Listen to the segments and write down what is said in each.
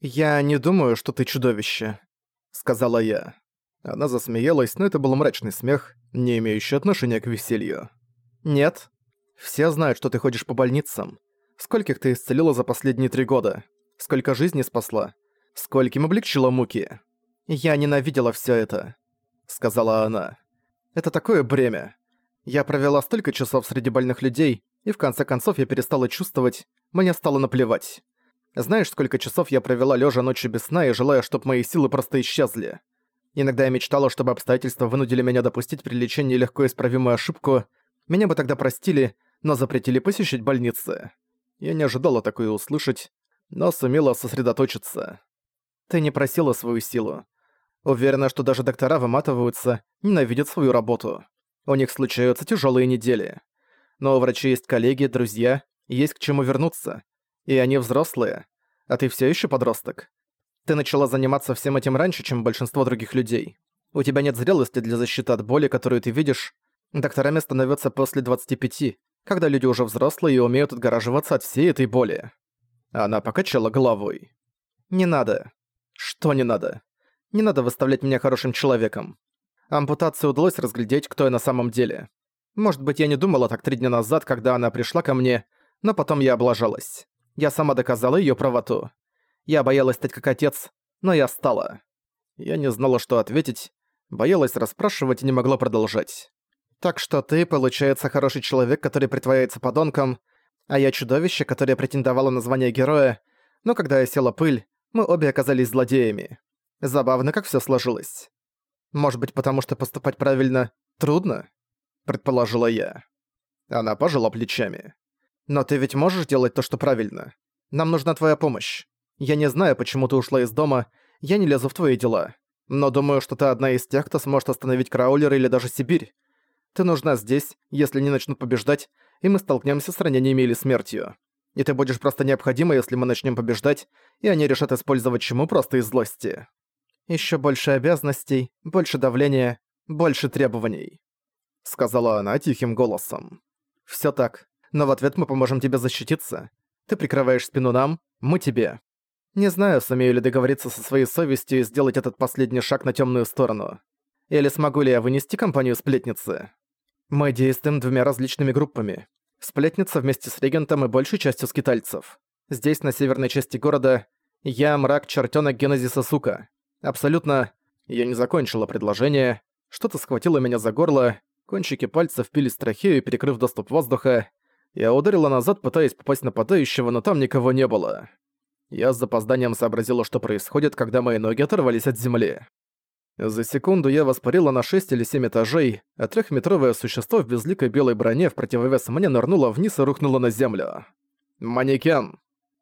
«Я не думаю, что ты чудовище», — сказала я. Она засмеялась, но это был мрачный смех, не имеющий отношения к веселью. «Нет. Все знают, что ты ходишь по больницам. Скольких ты исцелила за последние три года? Сколько жизней спасла? Скольким облегчила муки? Я ненавидела все это», — сказала она. «Это такое бремя. Я провела столько часов среди больных людей, и в конце концов я перестала чувствовать, мне стало наплевать. Знаешь, сколько часов я провела лежа ночью без сна и желая, чтобы мои силы просто исчезли. Иногда я мечтала, чтобы обстоятельства вынудили меня допустить при лечении легко исправимую ошибку. Меня бы тогда простили, но запретили посещать больницы. Я не ожидала такое услышать, но сумела сосредоточиться. Ты не просила свою силу. Уверена, что даже доктора выматываются, ненавидят свою работу. У них случаются тяжелые недели. Но у врачей есть коллеги, друзья, есть к чему вернуться. И они взрослые. А ты все еще подросток. Ты начала заниматься всем этим раньше, чем большинство других людей. У тебя нет зрелости для защиты от боли, которую ты видишь. Докторами становятся после 25, когда люди уже взрослые и умеют отгораживаться от всей этой боли. Она покачала головой. «Не надо». «Что не надо?» «Не надо выставлять меня хорошим человеком. Ампутации удалось разглядеть, кто я на самом деле. Может быть, я не думала так три дня назад, когда она пришла ко мне, но потом я облажалась. Я сама доказала её правоту. Я боялась стать как отец, но я стала. Я не знала, что ответить, боялась расспрашивать и не могла продолжать. Так что ты, получается, хороший человек, который притворяется подонком, а я чудовище, которое претендовало на звание героя, но когда я села пыль, мы обе оказались злодеями. Забавно, как всё сложилось. Может быть, потому что поступать правильно трудно? Предположила я. Она пожала плечами. Но ты ведь можешь делать то, что правильно. Нам нужна твоя помощь. Я не знаю, почему ты ушла из дома, я не лезу в твои дела. Но думаю, что ты одна из тех, кто сможет остановить Краулера или даже Сибирь. Ты нужна здесь, если не начнут побеждать, и мы столкнемся с ранениями или смертью. И ты будешь просто необходима, если мы начнем побеждать, и они решат использовать чему просто из злости. Еще больше обязанностей, больше давления, больше требований», — сказала она тихим голосом. Все так но в ответ мы поможем тебе защититься. Ты прикрываешь спину нам, мы тебе. Не знаю, сумею ли договориться со своей совестью и сделать этот последний шаг на темную сторону. Или смогу ли я вынести компанию сплетницы? Мы действуем двумя различными группами. Сплетница вместе с регентом и большей частью скитальцев. Здесь, на северной части города, я мрак чертёнок Генезиса Сука. Абсолютно... Я не закончила предложение. Что-то схватило меня за горло, кончики пальцев впились в трахею, перекрыв доступ воздуха. Я ударила назад, пытаясь попасть нападающего, но там никого не было. Я с запозданием сообразила, что происходит, когда мои ноги оторвались от земли. За секунду я воспарила на 6 или 7 этажей, а трехметровое существо в безликой белой броне в противовес мне нырнуло вниз и рухнуло на землю. Манекен.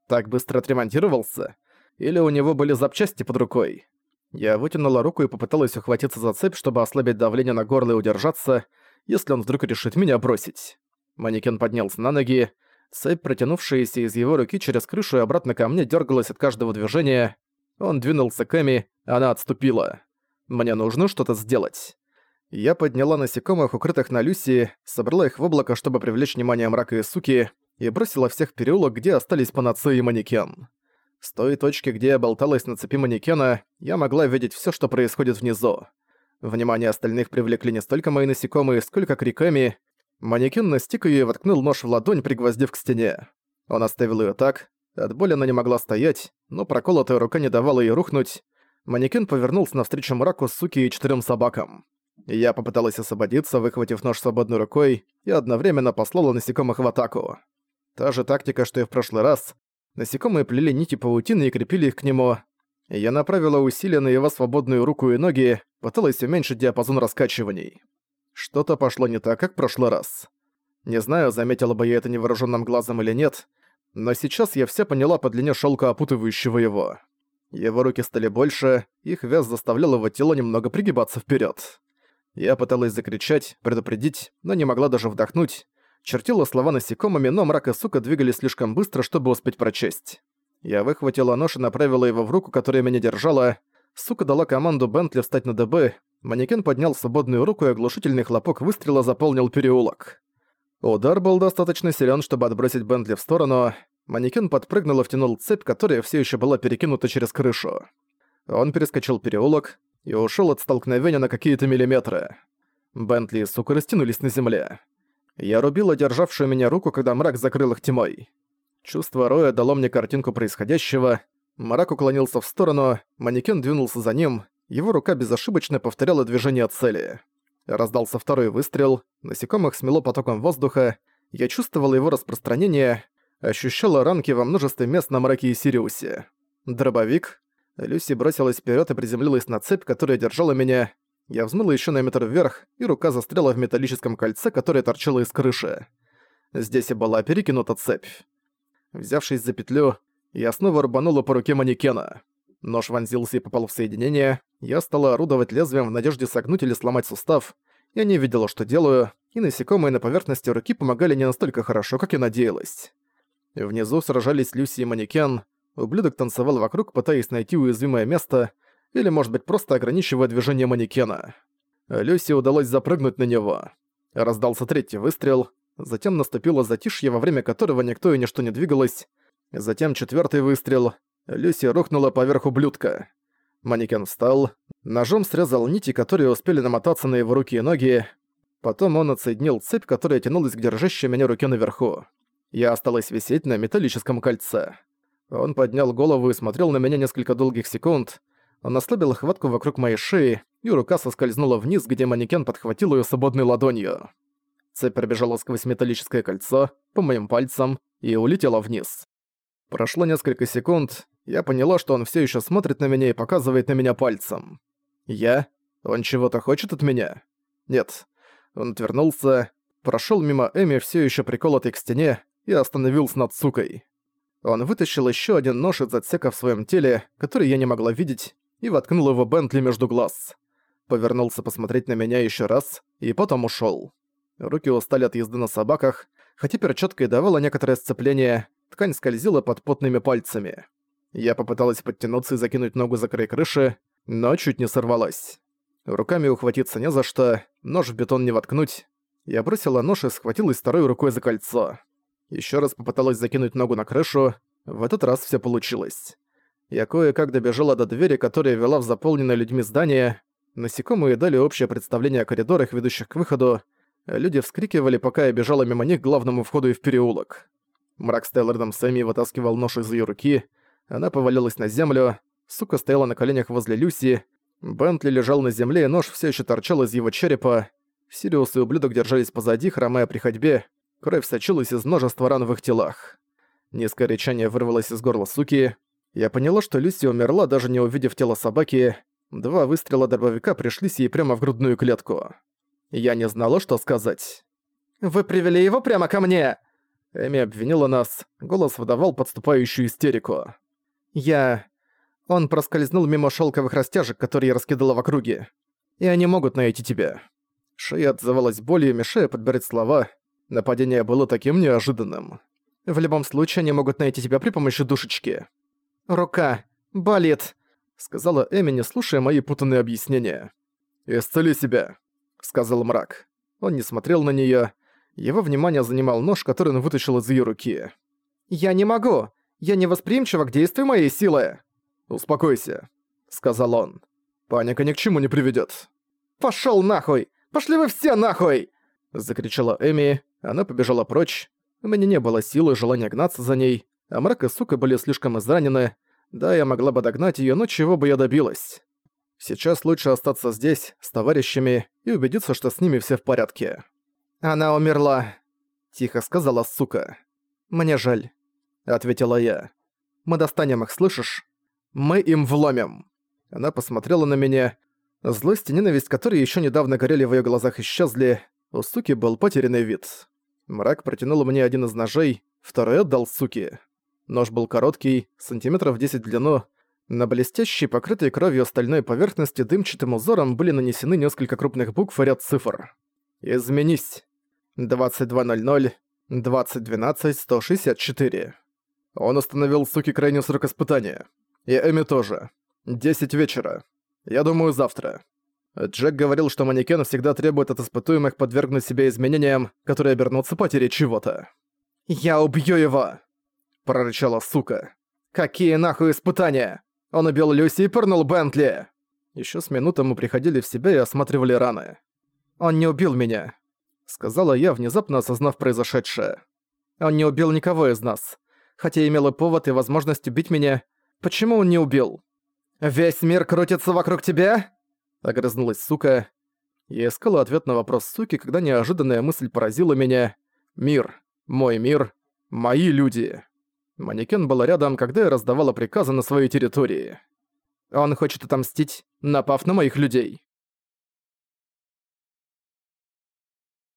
Так быстро отремонтировался? Или у него были запчасти под рукой? Я вытянула руку и попыталась ухватиться за цепь, чтобы ослабить давление на горло и удержаться, если он вдруг решит меня бросить. Манекен поднялся на ноги. Цепь, протянувшаяся из его руки через крышу и обратно ко мне, дергалась от каждого движения. Он двинулся к Эми, она отступила. Мне нужно что-то сделать. Я подняла насекомых, укрытых на Люси, собрала их в облако, чтобы привлечь внимание мрака и суки, и бросила всех в переулок, где остались панацеи и манекен. С той точки, где я болталась на цепи манекена, я могла видеть все, что происходит внизу. Внимание остальных привлекли не столько мои насекомые, сколько криками, Манекен настиг её и воткнул нож в ладонь, пригвоздив к стене. Он оставил её так. От боли она не могла стоять, но проколотая рука не давала ей рухнуть. Манекен повернулся навстречу мраку, суки и четырем собакам. Я попыталась освободиться, выхватив нож свободной рукой, и одновременно послала насекомых в атаку. Та же тактика, что и в прошлый раз. Насекомые плели нити паутины и крепили их к нему. Я направила усилия на его свободную руку и ноги, пыталась уменьшить диапазон раскачиваний. Что-то пошло не так, как в прошлый раз. Не знаю, заметила бы я это невооруженным глазом или нет, но сейчас я все поняла по длине шелка опутывающего его. Его руки стали больше, их вес заставлял его тело немного пригибаться вперед. Я пыталась закричать, предупредить, но не могла даже вдохнуть. Чертила слова насекомыми, но мрак и сука двигались слишком быстро, чтобы успеть прочесть. Я выхватила нож и направила его в руку, которая меня держала. Сука дала команду Бентли встать на ДБ, Манекен поднял свободную руку, и оглушительный хлопок выстрела заполнил переулок. Удар был достаточно силен, чтобы отбросить Бентли в сторону. Манекен подпрыгнул и втянул цепь, которая все еще была перекинута через крышу. Он перескочил переулок и ушел от столкновения на какие-то миллиметры. Бентли и сука растянулись на земле. Я рубила державшую меня руку, когда мрак закрыл их тьмой. Чувство Роя дало мне картинку происходящего. Мрак уклонился в сторону, манекен двинулся за ним, его рука безошибочно повторяла движение цели. Раздался второй выстрел, насекомых смело потоком воздуха, я чувствовала его распространение, ощущала ранки во множестве мест на мраке и Сириусе. Дробовик. Люси бросилась вперед и приземлилась на цепь, которая держала меня. Я взмыла еще на метр вверх, и рука застряла в металлическом кольце, которое торчало из крыши. Здесь и была перекинута цепь. Взявшись за петлю, я снова рубанула по руке манекена. Нож вонзился и попал в соединение. Я стала орудовать лезвием в надежде согнуть или сломать сустав. Я не видела, что делаю, и насекомые на поверхности руки помогали не настолько хорошо, как я надеялась. Внизу сражались Люси и манекен. Ублюдок танцевал вокруг, пытаясь найти уязвимое место, или, может быть, просто ограничивая движение манекена. Люси удалось запрыгнуть на него. Раздался третий выстрел, затем наступило затишье, во время которого никто и ничто не двигалось, затем четвертый выстрел. Люси рухнула поверх ублюдка. Манекен встал, ножом срезал нити, которые успели намотаться на его руки и ноги, потом он отсоединил цепь, которая тянулась к держащей меня руке наверху. Я осталась висеть на металлическом кольце. Он поднял голову и смотрел на меня несколько долгих секунд. Он ослабил хватку вокруг моей шеи, и рука соскользнула вниз, где манекен подхватил ее свободной ладонью. Цепь пробежала сквозь металлическое кольцо, по моим пальцам, и улетела вниз. Прошло несколько секунд, я поняла, что он все еще смотрит на меня и показывает на меня пальцем. Я? Он чего-то хочет от меня? Нет. Он отвернулся, прошел мимо Эми, все еще приколотый к стене, и остановился над сукой. Он вытащил еще один нож из отсека в своем теле, который я не могла видеть, и воткнул его Бентли между глаз. Повернулся посмотреть на меня еще раз, и потом ушел. Руки устали от езды на собаках, хотя перчатка и давала некоторое сцепление, ткань скользила под потными пальцами. Я попыталась подтянуться и закинуть ногу за край крыши, но чуть не сорвалась. Руками ухватиться не за что, нож в бетон не воткнуть. Я бросила нож и схватилась второй рукой за кольцо. Еще раз попыталась закинуть ногу на крышу, в этот раз все получилось. Я кое-как добежала до двери, которая вела в заполненное людьми здание. Насекомые дали общее представление о коридорах, ведущих к выходу. Люди вскрикивали, пока я бежала мимо них к главному входу и в переулок. Мрак стоял рядом с Эми и вытаскивал нож из ее руки. Она повалилась на землю. Сука стояла на коленях возле Люси. Бентли лежал на земле, и нож все еще торчал из его черепа. Сириус и ублюдок держались позади, хромая при ходьбе. Кровь сочилась из множества ран в их телах. Низкое речание вырвалось из горла суки. Я поняла, что Люси умерла, даже не увидев тело собаки. Два выстрела дробовика пришлись ей прямо в грудную клетку. Я не знала, что сказать. «Вы привели его прямо ко мне!» Эми обвинила нас. Голос выдавал подступающую истерику. «Я...» Он проскользнул мимо шелковых растяжек, которые я раскидала в округе. И они могут найти тебя. Шея отзывалась болью, мешая подбирать слова. Нападение было таким неожиданным. В любом случае, они могут найти тебя при помощи душечки. «Рука! Болит!» — сказала Эми, не слушая мои путанные объяснения. «Исцели себя!» — сказал мрак. Он не смотрел на неё. Его внимание занимал нож, который он вытащил из её руки. «Я не могу! Я не восприимчива к действию моей силы!» «Успокойся», — сказал он. «Паника ни к чему не приведёт». «Пошёл нахуй! Пошли вы все нахуй!» — закричала Эми, она побежала прочь. У меня не было силы и желания гнаться за ней, а мрак и сука были слишком изранены. Да, я могла бы догнать её, но чего бы я добилась? Сейчас лучше остаться здесь, с товарищами, и убедиться, что с ними все в порядке. «Она умерла», — тихо сказала сука. «Мне жаль», — ответила я. «Мы достанем их, слышишь? Мы им вломим». Она посмотрела на меня. Злость и ненависть, которые еще недавно горели в ее глазах, исчезли. У суки был потерянный вид. Мрак протянул мне один из ножей, второй отдал суке. Нож был короткий, сантиметров 10 в длину. На блестящей, покрытой кровью стальной поверхности дымчатым узором были нанесены несколько крупных букв и ряд цифр. «Изменись. 22.00, 20.12.164». Он установил суки крайний срок испытания. И Эми тоже. 10 вечера. Я думаю, завтра. Джек говорил, что манекен всегда требует от испытуемых подвергнуть себя изменениям, которые обернутся потерей чего-то. «Я убью его!» прорычала сука. «Какие нахуй испытания? Он убил Люси и пырнул Бентли!» Ещё с минуты мы приходили в себя и осматривали раны. «Он не убил меня», — сказала я, внезапно осознав произошедшее. «Он не убил никого из нас. Хотя имел и повод, и возможность убить меня. Почему он не убил?» «Весь мир крутится вокруг тебя?» — огрызнулась сука. Я искала ответ на вопрос суки, когда неожиданная мысль поразила меня. «Мир. Мой мир. Мои люди». Манекен была рядом, когда я раздавала приказы на своей территории. Он хочет отомстить, напав на моих людей.